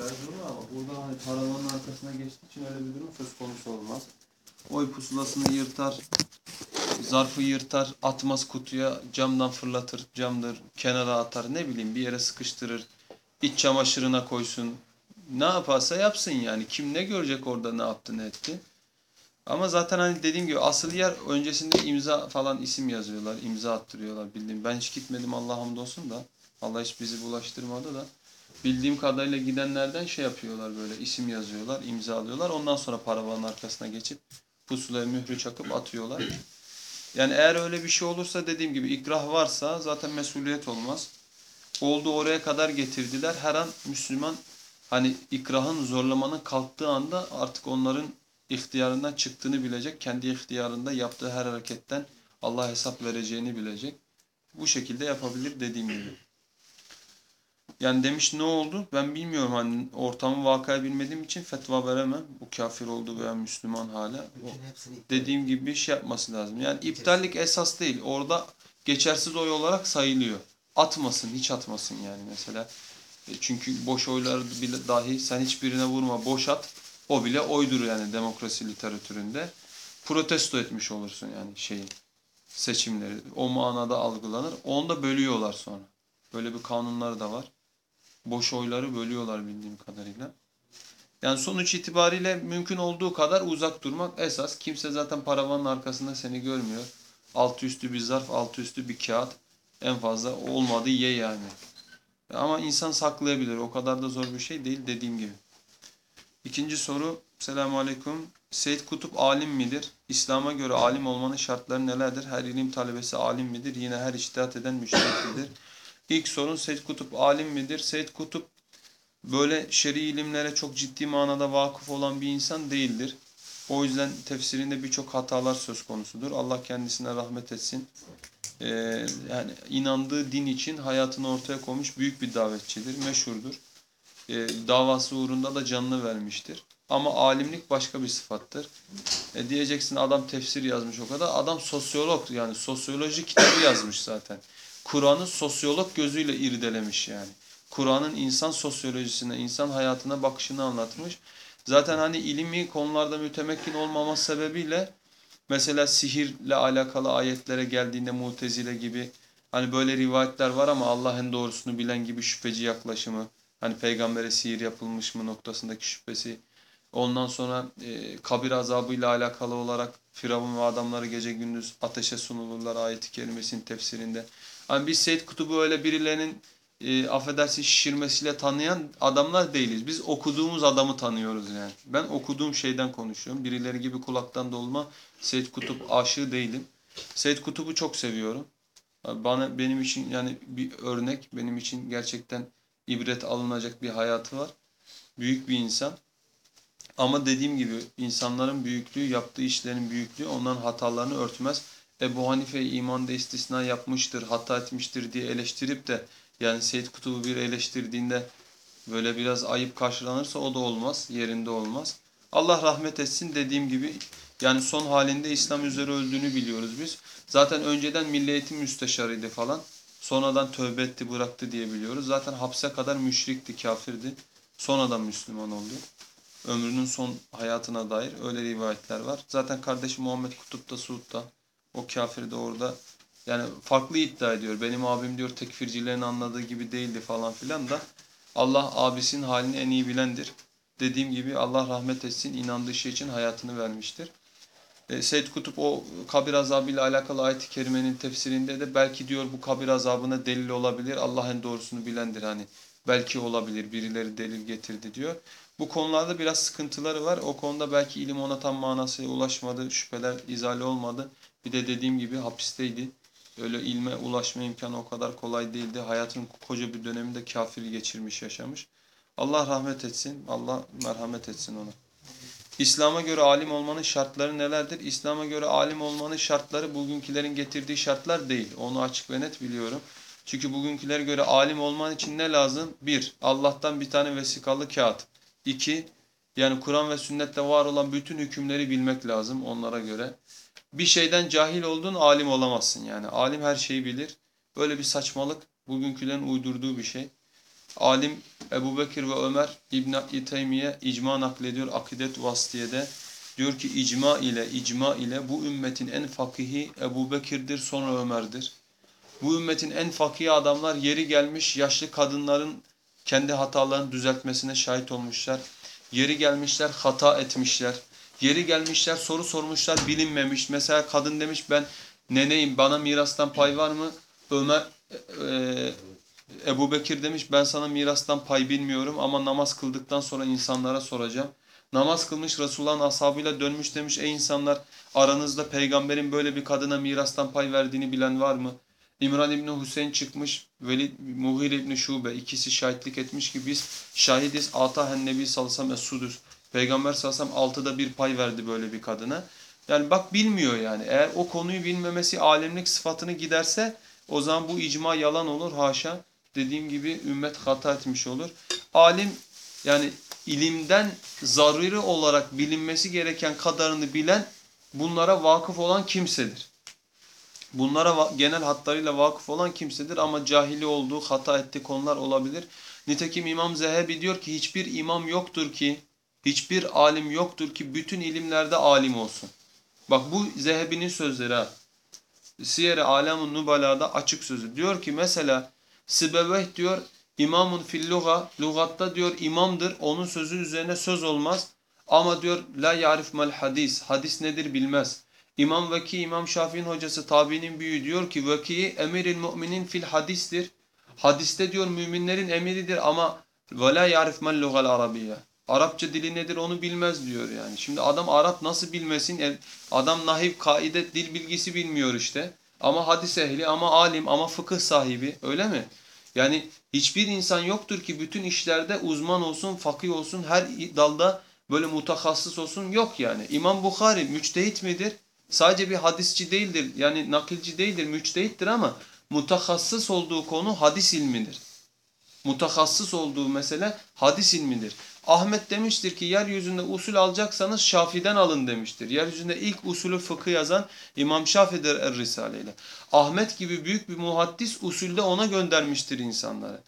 Olur ama burada hani paravanın arkasına geçtiği için öyle bir durum söz konusu olmaz. Oy pusulasını yırtar, zarfı yırtar, atmaz kutuya, camdan fırlatır, camdır, kenara atar, ne bileyim bir yere sıkıştırır, iç çamaşırına koysun. Ne yaparsa yapsın yani. Kim ne görecek orada ne yaptı ne etti. Ama zaten hani dediğim gibi asıl yer öncesinde imza falan isim yazıyorlar, imza attırıyorlar bildiğim. Ben hiç gitmedim Allah hamdolsun da. Allah hiç bizi bulaştırmadı da. Bildiğim kadarıyla gidenlerden şey yapıyorlar böyle isim yazıyorlar, imzalıyorlar. Ondan sonra paravanın arkasına geçip pusulaya mührü çakıp atıyorlar. Yani eğer öyle bir şey olursa dediğim gibi ikrah varsa zaten mesuliyet olmaz. Oldu oraya kadar getirdiler. Her an Müslüman hani ikrahın zorlamanın kalktığı anda artık onların ihtiyarından çıktığını bilecek. Kendi ihtiyarında yaptığı her hareketten Allah hesap vereceğini bilecek. Bu şekilde yapabilir dediğim gibi. Yani demiş ne oldu? Ben bilmiyorum hani ortamı vakayı bilmediğim için fetva veremem. Bu kafir oldu veya Müslüman hala. O dediğim gibi bir şey yapması lazım. Yani iptallik esas değil. Orada geçersiz oy olarak sayılıyor. Atmasın, hiç atmasın yani mesela. E, Çünkü boş oylar bile dahi sen hiçbirine vurma, boş at. O bile oydur yani demokrasi literatüründe. Protesto etmiş olursun yani şeyi seçimleri. O manada algılanır. Onu da bölüyorlar sonra. Böyle bir kanunları da var. Boş oyları bölüyorlar bildiğim kadarıyla. Yani sonuç itibariyle mümkün olduğu kadar uzak durmak esas. Kimse zaten paravanın arkasında seni görmüyor. Altı üstü bir zarf, altı üstü bir kağıt. En fazla olmadı ye yani. Ama insan saklayabilir. O kadar da zor bir şey değil dediğim gibi. İkinci soru. Selamun Aleyküm. Seyyid Kutup alim midir? İslam'a göre alim olmanın şartları nelerdir? Her ilim talebesi alim midir? Yine her içtihat eden müştehit midir? İlk sorun Seyyid Kutup alim midir? Seyyid Kutup böyle şer'i ilimlere çok ciddi manada vakıf olan bir insan değildir. O yüzden tefsirinde birçok hatalar söz konusudur. Allah kendisine rahmet etsin. Ee, yani inandığı din için hayatını ortaya koymuş büyük bir davetçidir, meşhurdur. Ee, davası uğrunda da canını vermiştir. Ama alimlik başka bir sıfattır. E diyeceksin adam tefsir yazmış o kadar. Adam sosyolog yani sosyoloji kitabı yazmış zaten. Kur'an'ı sosyolog gözüyle irdelemiş yani. Kur'an'ın insan sosyolojisine, insan hayatına bakışını anlatmış. Zaten hani ilmi konularda mütemekkin olmaması sebebiyle mesela sihirle alakalı ayetlere geldiğinde mutezile gibi hani böyle rivayetler var ama Allah en doğrusunu bilen gibi şüpheci yaklaşımı. Hani peygambere sihir yapılmış mı noktasındaki şüphesi. Ondan sonra e, kabir azabıyla alakalı olarak Firavun ve adamları gece gündüz ateşe sunulurlar ayeti kerimesinin tefsirinde. Hani biz Seyyid Kutub'u öyle birilerinin e, affedersin şişirmesiyle tanıyan adamlar değiliz. Biz okuduğumuz adamı tanıyoruz yani. Ben okuduğum şeyden konuşuyorum. Birileri gibi kulaktan dolma Seyyid Kutup aşığı değilim. Seyyid Kutup'u çok seviyorum. Bana benim için yani bir örnek, benim için gerçekten ibret alınacak bir hayatı var. Büyük bir insan. Ama dediğim gibi insanların büyüklüğü, yaptığı işlerin büyüklüğü onların hatalarını örtmez. Ebu Hanife imanda istisna yapmıştır, hata etmiştir diye eleştirip de yani Seyyid Kutub'u bir eleştirdiğinde böyle biraz ayıp karşılanırsa o da olmaz, yerinde olmaz. Allah rahmet etsin dediğim gibi yani son halinde İslam üzere öldüğünü biliyoruz biz. Zaten önceden Milli Eğitim Müsteşarıydı falan. Sonradan tövbe etti bıraktı diye biliyoruz. Zaten hapse kadar müşrikti, kafirdi. Sonradan Müslüman oldu. Ömrünün son hayatına dair öyle rivayetler var. Zaten kardeşi Muhammed Kutup da Suud'da. O kafir de orada. Yani farklı iddia ediyor. Benim abim diyor tekfircilerin anladığı gibi değildi falan filan da. Allah abisinin halini en iyi bilendir. Dediğim gibi Allah rahmet etsin inandığı şey için hayatını vermiştir. E, Seyyid Kutup o kabir azabıyla alakalı ayet-i kerimenin tefsirinde de belki diyor bu kabir azabına delil olabilir. Allah en doğrusunu bilendir hani. Belki olabilir birileri delil getirdi diyor. Bu konularda biraz sıkıntıları var. O konuda belki ilim ona tam manasıyla ulaşmadı. Şüpheler izale olmadı. Bir de dediğim gibi hapisteydi. Öyle ilme ulaşma imkanı o kadar kolay değildi. Hayatın koca bir döneminde kafir geçirmiş, yaşamış. Allah rahmet etsin. Allah merhamet etsin ona. İslam'a göre alim olmanın şartları nelerdir? İslam'a göre alim olmanın şartları bugünkülerin getirdiği şartlar değil. Onu açık ve net biliyorum. Çünkü bugünkülere göre alim olman için ne lazım? Bir, Allah'tan bir tane vesikalı kağıt. İki, yani Kur'an ve sünnette var olan bütün hükümleri bilmek lazım onlara göre. Bir şeyden cahil olduğun alim olamazsın yani. Alim her şeyi bilir. Böyle bir saçmalık bugünkülerin uydurduğu bir şey. Alim Ebu Bekir ve Ömer İbn-i Teymiye icma naklediyor Akidet Vasıtiye'de. Diyor ki icma ile icma ile bu ümmetin en fakihi Ebu Bekir'dir sonra Ömer'dir. Bu ümmetin en fakihi adamlar yeri gelmiş yaşlı kadınların kendi hatalarını düzeltmesine şahit olmuşlar. Yeri gelmişler hata etmişler. Yeri gelmişler soru sormuşlar bilinmemiş. Mesela kadın demiş ben neneyim bana mirastan pay var mı? Ömer e, Ebu Bekir demiş ben sana mirastan pay bilmiyorum ama namaz kıldıktan sonra insanlara soracağım. Namaz kılmış Resulullah'ın ashabıyla dönmüş demiş ey insanlar aranızda peygamberin böyle bir kadına mirastan pay verdiğini bilen var mı? İmran İbni Hüseyin çıkmış, Velid Muhir İbni Şube ikisi şahitlik etmiş ki biz şahidiz. Atahen Nebi sallallahu aleyhi. Peygamber sallallahu aleyhi ve sellem altıda bir pay verdi böyle bir kadına. Yani bak bilmiyor yani. Eğer o konuyu bilmemesi alemlik sıfatını giderse o zaman bu icma yalan olur haşa. Dediğim gibi ümmet hata etmiş olur. Alim yani ilimden zaruri olarak bilinmesi gereken kadarını bilen bunlara vakıf olan kimsedir. Bunlara genel hatlarıyla vakıf olan kimsedir ama cahili olduğu, hata ettiği konular olabilir. Nitekim İmam Zehebi diyor ki hiçbir imam yoktur ki, hiçbir alim yoktur ki bütün ilimlerde alim olsun. Bak bu Zehebi'nin sözleri ha. Siyer-i Alamun Nubala'da açık sözü. Diyor ki mesela Sibeveh diyor imamun fil luga, lugatta diyor imamdır. Onun sözü üzerine söz olmaz. Ama diyor la yarif mal hadis. Hadis nedir bilmez. İmam Veki, İmam Şafii'nin hocası, tabiinin büyüğü diyor ki Veki emiril müminin fil hadistir. Hadiste diyor müminlerin emiridir ama ve la yarif mal lugal arabiyye. Arapça dili nedir onu bilmez diyor yani. Şimdi adam Arap nasıl bilmesin? E, Adam nahiv, kaide, dil bilgisi bilmiyor işte. Ama hadis ehli, ama alim, ama fıkıh sahibi öyle mi? Yani hiçbir insan yoktur ki bütün işlerde uzman olsun, fakih olsun, her dalda böyle mutakassıs olsun yok yani. İmam Bukhari müçtehit midir? Sadece bir hadisçi değildir. Yani nakilci değildir, müçtehittir ama mutakassıs olduğu konu hadis ilmidir. Mutakassıs olduğu mesele hadis ilmidir. Ahmet demiştir ki yeryüzünde usul alacaksanız Şafi'den alın demiştir. Yeryüzünde ilk usulü fıkıh yazan İmam Şafi'dir Er-Risale ile. Ahmet gibi büyük bir muhaddis usulde ona göndermiştir insanları.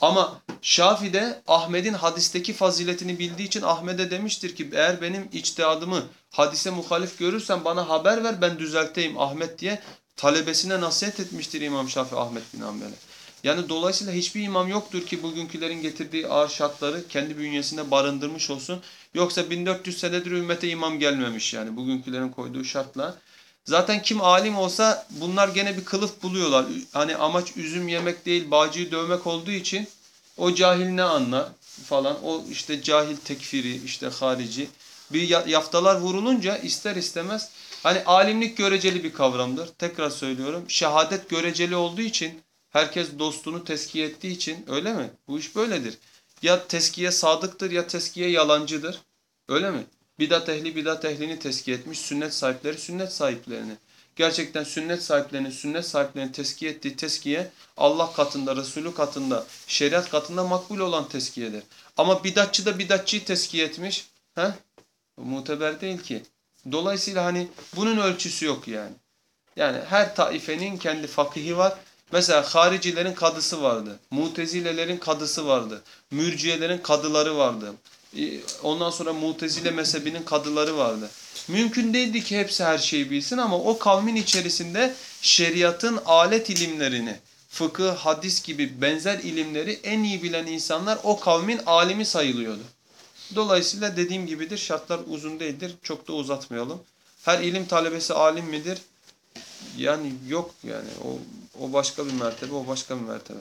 Ama Şafi de Ahmet'in hadisteki faziletini bildiği için Ahmet'e demiştir ki eğer benim içtihadımı hadise muhalif görürsen bana haber ver ben düzelteyim Ahmet diye talebesine nasihat etmiştir İmam Şafi Ahmet bin Hanbel'e. Yani dolayısıyla hiçbir imam yoktur ki bugünkülerin getirdiği ağır şartları kendi bünyesinde barındırmış olsun. Yoksa 1400 senedir ümmete imam gelmemiş yani bugünkülerin koyduğu şartla. Zaten kim alim olsa bunlar gene bir kılıf buluyorlar. Hani amaç üzüm yemek değil bağcıyı dövmek olduğu için o cahil ne anlar falan. O işte cahil tekfiri işte harici. Bir yaftalar vurulunca ister istemez hani alimlik göreceli bir kavramdır. Tekrar söylüyorum. Şehadet göreceli olduğu için herkes dostunu teskiye ettiği için öyle mi? Bu iş böyledir. Ya teskiye sadıktır ya teskiye yalancıdır. Öyle mi? Bidat ehli bidat ehlini teskiye etmiş. Sünnet sahipleri sünnet sahiplerini. Gerçekten sünnet sahiplerinin sünnet sahiplerinin teskiye ettiği teskiye Allah katında, Resulü katında, şeriat katında makbul olan teskiyedir. Ama bidatçı da bidatçıyı teskiye etmiş. He? Muteber değil ki. Dolayısıyla hani bunun ölçüsü yok yani. Yani her taifenin kendi fakihi var. Mesela haricilerin kadısı vardı. Mutezilelerin kadısı vardı. Mürciyelerin kadıları vardı. Ondan sonra Mutezile mezhebinin kadıları vardı. Mümkün değildi ki hepsi her şeyi bilsin ama o kavmin içerisinde şeriatın alet ilimlerini, fıkıh, hadis gibi benzer ilimleri en iyi bilen insanlar o kavmin alimi sayılıyordu. Dolayısıyla dediğim gibidir şartlar uzun değildir. Çok da uzatmayalım. Her ilim talebesi alim midir? Yani yok yani o, o başka bir mertebe, o başka bir mertebe.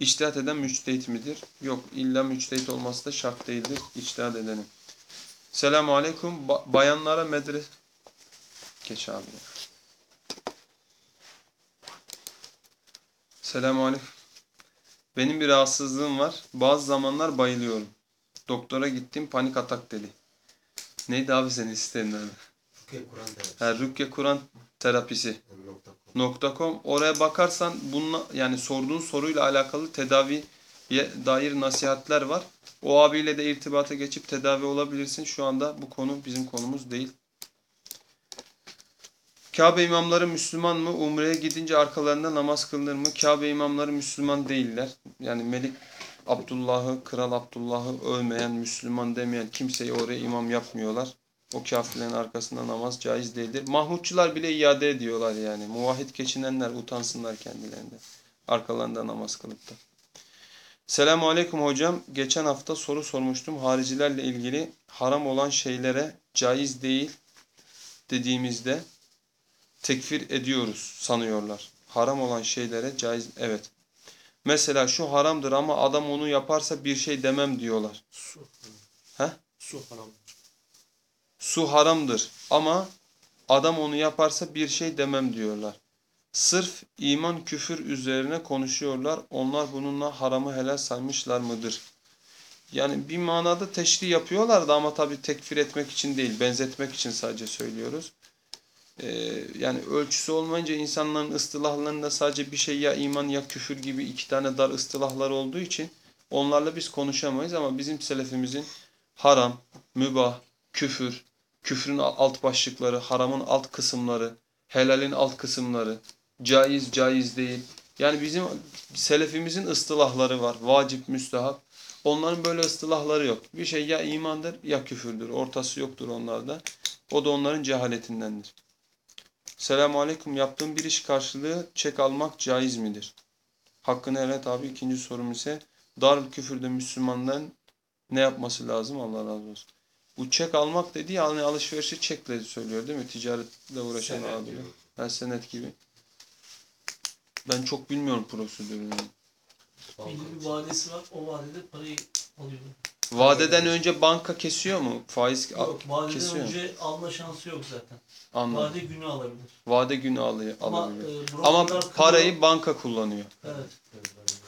İçtihat eden müçtehit midir? Yok. İlla müçtehit olması da şart değildir. İçtihat edenin. Selamun Aleyküm. Ba bayanlara medres... Geç abi ya. Selamun Aleyküm. Benim bir rahatsızlığım var. Bazı zamanlar bayılıyorum. Doktora gittim panik atak dedi. Neydi abi senin isteğin adı? Rukiye Kur'an. Ha, Rukiye Kur'an terapisi. .com oraya bakarsan bununla yani sorduğun soruyla alakalı tedaviye dair nasihatler var. O abiyle de irtibata geçip tedavi olabilirsin. Şu anda bu konu bizim konumuz değil. Kabe imamları Müslüman mı? Umre'ye gidince arkalarında namaz kılınır mı? Kabe imamları Müslüman değiller. Yani Melik Abdullah'ı, Kral Abdullah'ı övmeyen, Müslüman demeyen kimseyi oraya imam yapmıyorlar. O kafirlerin arkasında namaz caiz değildir. Mahmutçular bile iade ediyorlar yani. Muvahhid geçinenler utansınlar kendilerinde. Arkalarında namaz kılıp da. Selamun Aleyküm hocam. Geçen hafta soru sormuştum. Haricilerle ilgili haram olan şeylere caiz değil dediğimizde tekfir ediyoruz sanıyorlar. Haram olan şeylere caiz evet. Mesela şu haramdır ama adam onu yaparsa bir şey demem diyorlar. Su. He? Su haram. Su haramdır ama adam onu yaparsa bir şey demem diyorlar. Sırf iman küfür üzerine konuşuyorlar. Onlar bununla haramı helal saymışlar mıdır? Yani bir manada teşri yapıyorlar da ama tabii tekfir etmek için değil, benzetmek için sadece söylüyoruz. Ee, yani ölçüsü olmayınca insanların ıstılahlarında sadece bir şey ya iman ya küfür gibi iki tane dar ıstılahlar olduğu için onlarla biz konuşamayız ama bizim selefimizin haram, mübah, küfür, küfrün alt başlıkları, haramın alt kısımları, helalin alt kısımları, caiz, caiz değil. Yani bizim selefimizin ıstılahları var. Vacip, müstehap. Onların böyle ıstılahları yok. Bir şey ya imandır ya küfürdür. Ortası yoktur onlarda. O da onların cehaletindendir. Selamun Aleyküm. Yaptığım bir iş karşılığı çek almak caiz midir? Hakkını evet abi. İkinci sorum ise darül küfürde Müslümanların ne yapması lazım? Allah razı olsun. Bu çek almak dediği yani alışverişi çekle söylüyor değil mi? Ticaretle uğraşan Senet abi. gibi. Ha, senet gibi. Ben çok bilmiyorum prosedürünü. Belli bir vadesi var. O vadede parayı alıyor. Vadeden önce banka kesiyor mu? Faiz Yok vadeden kesiyor mu? önce alma şansı yok zaten. Anladım. Vade günü alabilir. Vade günü alıyor, Ama, alabiliyor. e, Ama parayı banka kullanıyor. Evet.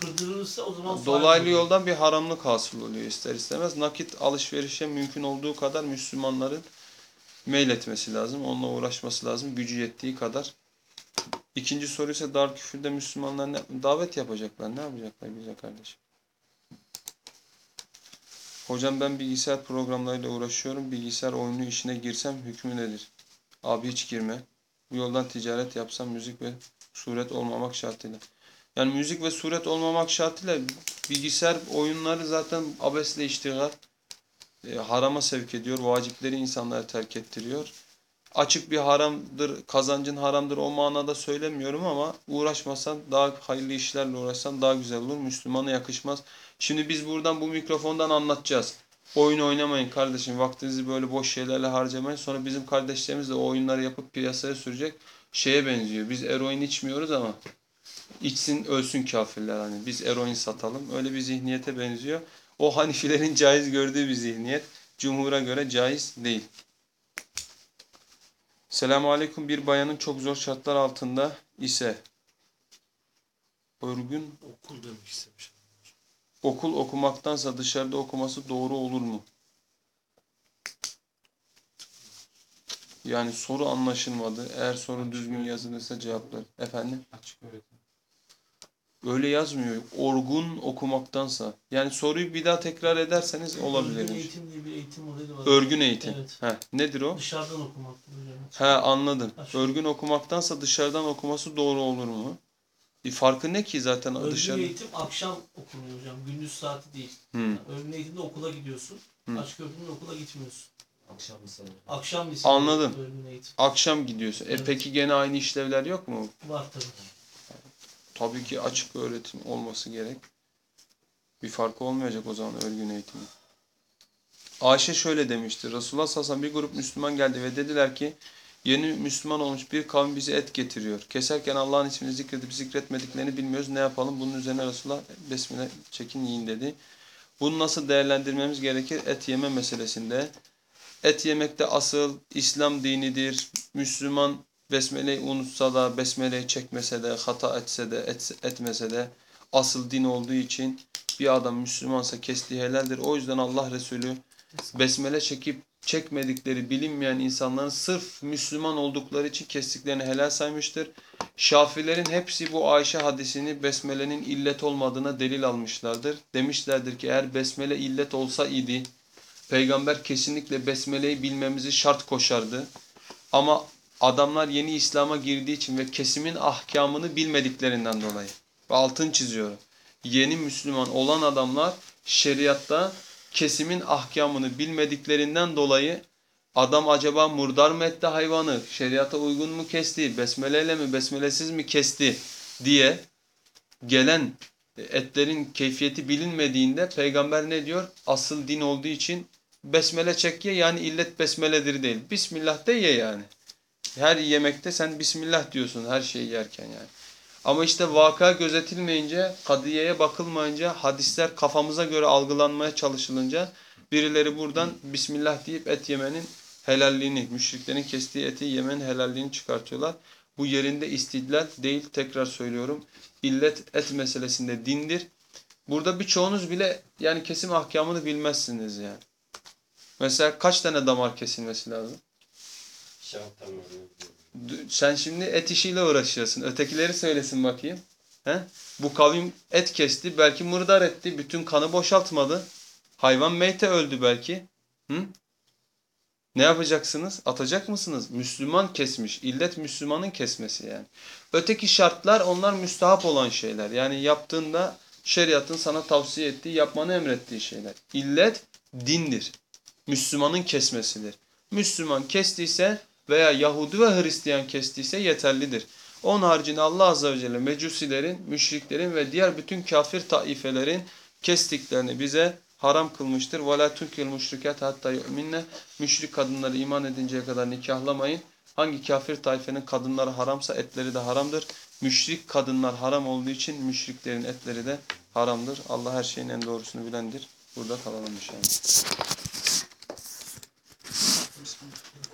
Kırdırılırsa o zaman Dolaylı oluyor. yoldan bir haramlık hasıl oluyor ister istemez. Nakit alışverişe mümkün olduğu kadar Müslümanların meyletmesi lazım. Onunla uğraşması lazım. Gücü yettiği kadar. İkinci soru ise dar küfürde Müslümanlar ne, davet yapacaklar. Ne yapacaklar güzel kardeşim? Hocam ben bilgisayar programlarıyla uğraşıyorum. Bilgisayar oyunu işine girsem hükmü nedir? Abi hiç girme. Bu yoldan ticaret yapsam müzik ve suret olmamak şartıyla. Yani müzik ve suret olmamak şartıyla bilgisayar oyunları zaten abesle e, harama sevk ediyor. Vacipleri insanlara terk ettiriyor. Açık bir haramdır, kazancın haramdır o manada söylemiyorum ama uğraşmasan daha hayırlı işlerle uğraşsan daha güzel olur. Müslümana yakışmaz. Şimdi biz buradan bu mikrofondan anlatacağız. Oyun oynamayın kardeşim. Vaktinizi böyle boş şeylerle harcamayın. Sonra bizim kardeşlerimiz de o oyunları yapıp piyasaya sürecek. Şeye benziyor. Biz eroin içmiyoruz ama içsin ölsün kafirler hani. Biz eroin satalım. Öyle bir zihniyete benziyor. O Hanifilerin caiz gördüğü bir zihniyet. Cumhur'a göre caiz değil. Selamun Aleyküm. Bir bayanın çok zor şartlar altında ise örgün Okul demek istemiş. okul okumaktansa dışarıda okuması doğru olur mu? Yani soru anlaşılmadı. Eğer soru düzgün yazılırsa cevaplar. Efendim? Açık öğretim. Öyle yazmıyor. Orgun okumaktansa. Yani soruyu bir daha tekrar ederseniz Örgün olabilir. eğitim diye bir eğitim modeli var. Örgün eğitim. Evet. Heh, nedir o? Dışarıdan okumak. hocam. He anladım. Açık. Örgün okumaktansa dışarıdan okuması doğru olur mu? Bir farkı ne ki zaten Örgün dışarı? eğitim akşam okunuyor hocam. Gündüz saati değil. Hmm. Örgün eğitimde okula gidiyorsun. Hı. Açık öğretimde okula gitmiyorsun. Akşam mesela. Akşam lisesi. Anladım. Örgün eğitim. Akşam gidiyorsun. E Evet. peki gene aynı işlevler yok mu? Var tabii. Tabii ki açık öğretim olması gerek. Bir farkı olmayacak o zaman örgün eğitimin. Ayşe şöyle demişti. Resulullah sallallahu bir grup Müslüman geldi ve dediler ki yeni Müslüman olmuş bir kavim bize et getiriyor. Keserken Allah'ın ismini zikredip zikretmediklerini bilmiyoruz. Ne yapalım? Bunun üzerine Resulullah besmele çekin yiyin dedi. Bunu nasıl değerlendirmemiz gerekir? Et yeme meselesinde. Et yemekte asıl İslam dinidir. Müslüman besmeleyi unutsa da, besmeleyi çekmese de, hata etse de, et, etmese de asıl din olduğu için bir adam Müslümansa kestiği helaldir. O yüzden Allah Resulü besmele çekip çekmedikleri bilinmeyen insanların sırf Müslüman oldukları için kestiklerini helal saymıştır. Şafilerin hepsi bu Ayşe hadisini besmelenin illet olmadığına delil almışlardır. Demişlerdir ki eğer besmele illet olsa idi peygamber kesinlikle besmeleyi bilmemizi şart koşardı. Ama adamlar yeni İslam'a girdiği için ve kesimin ahkamını bilmediklerinden dolayı. Altın çiziyorum. yeni Müslüman olan adamlar şeriatta kesimin ahkamını bilmediklerinden dolayı adam acaba murdar mı etti hayvanı, şeriata uygun mu kesti, besmeleyle mi besmelesiz mi kesti diye gelen etlerin keyfiyeti bilinmediğinde peygamber ne diyor? Asıl din olduğu için besmele çek ye yani illet besmeledir değil. Bismillah de ye yani. Her yemekte sen Bismillah diyorsun her şeyi yerken yani. Ama işte vaka gözetilmeyince, kadiyeye bakılmayınca, hadisler kafamıza göre algılanmaya çalışılınca birileri buradan Bismillah deyip et yemenin helalliğini, müşriklerin kestiği eti yemenin helalliğini çıkartıyorlar. Bu yerinde istidlal değil tekrar söylüyorum. İllet et meselesinde dindir. Burada birçoğunuz bile yani kesim ahkamını bilmezsiniz yani. Mesela kaç tane damar kesilmesi lazım? Sen şimdi et işiyle uğraşıyorsun. Ötekileri söylesin bakayım. He? Bu kavim et kesti, belki mırdar etti, bütün kanı boşaltmadı. Hayvan meyte öldü belki. Hı? Ne yapacaksınız? Atacak mısınız? Müslüman kesmiş. İllet Müslümanın kesmesi yani. Öteki şartlar onlar müstahap olan şeyler. Yani yaptığında şeriatın sana tavsiye ettiği, yapmanı emrettiği şeyler. İllet dindir. Müslümanın kesmesidir. Müslüman kestiyse veya Yahudi ve Hristiyan kestiyse yeterlidir. Onun haricinde Allah Azze ve Celle mecusilerin, müşriklerin ve diğer bütün kafir taifelerin kestiklerini bize haram kılmıştır. وَلَا تُنْكِلْ مُشْرِكَاتَ hatta yu'minne Müşrik kadınları iman edinceye kadar nikahlamayın. Hangi kafir taifenin kadınları haramsa etleri de haramdır. Müşrik kadınlar haram olduğu için müşriklerin etleri de haramdır. Allah her şeyin en doğrusunu bilendir. Burada kalalım inşallah. Bismillah.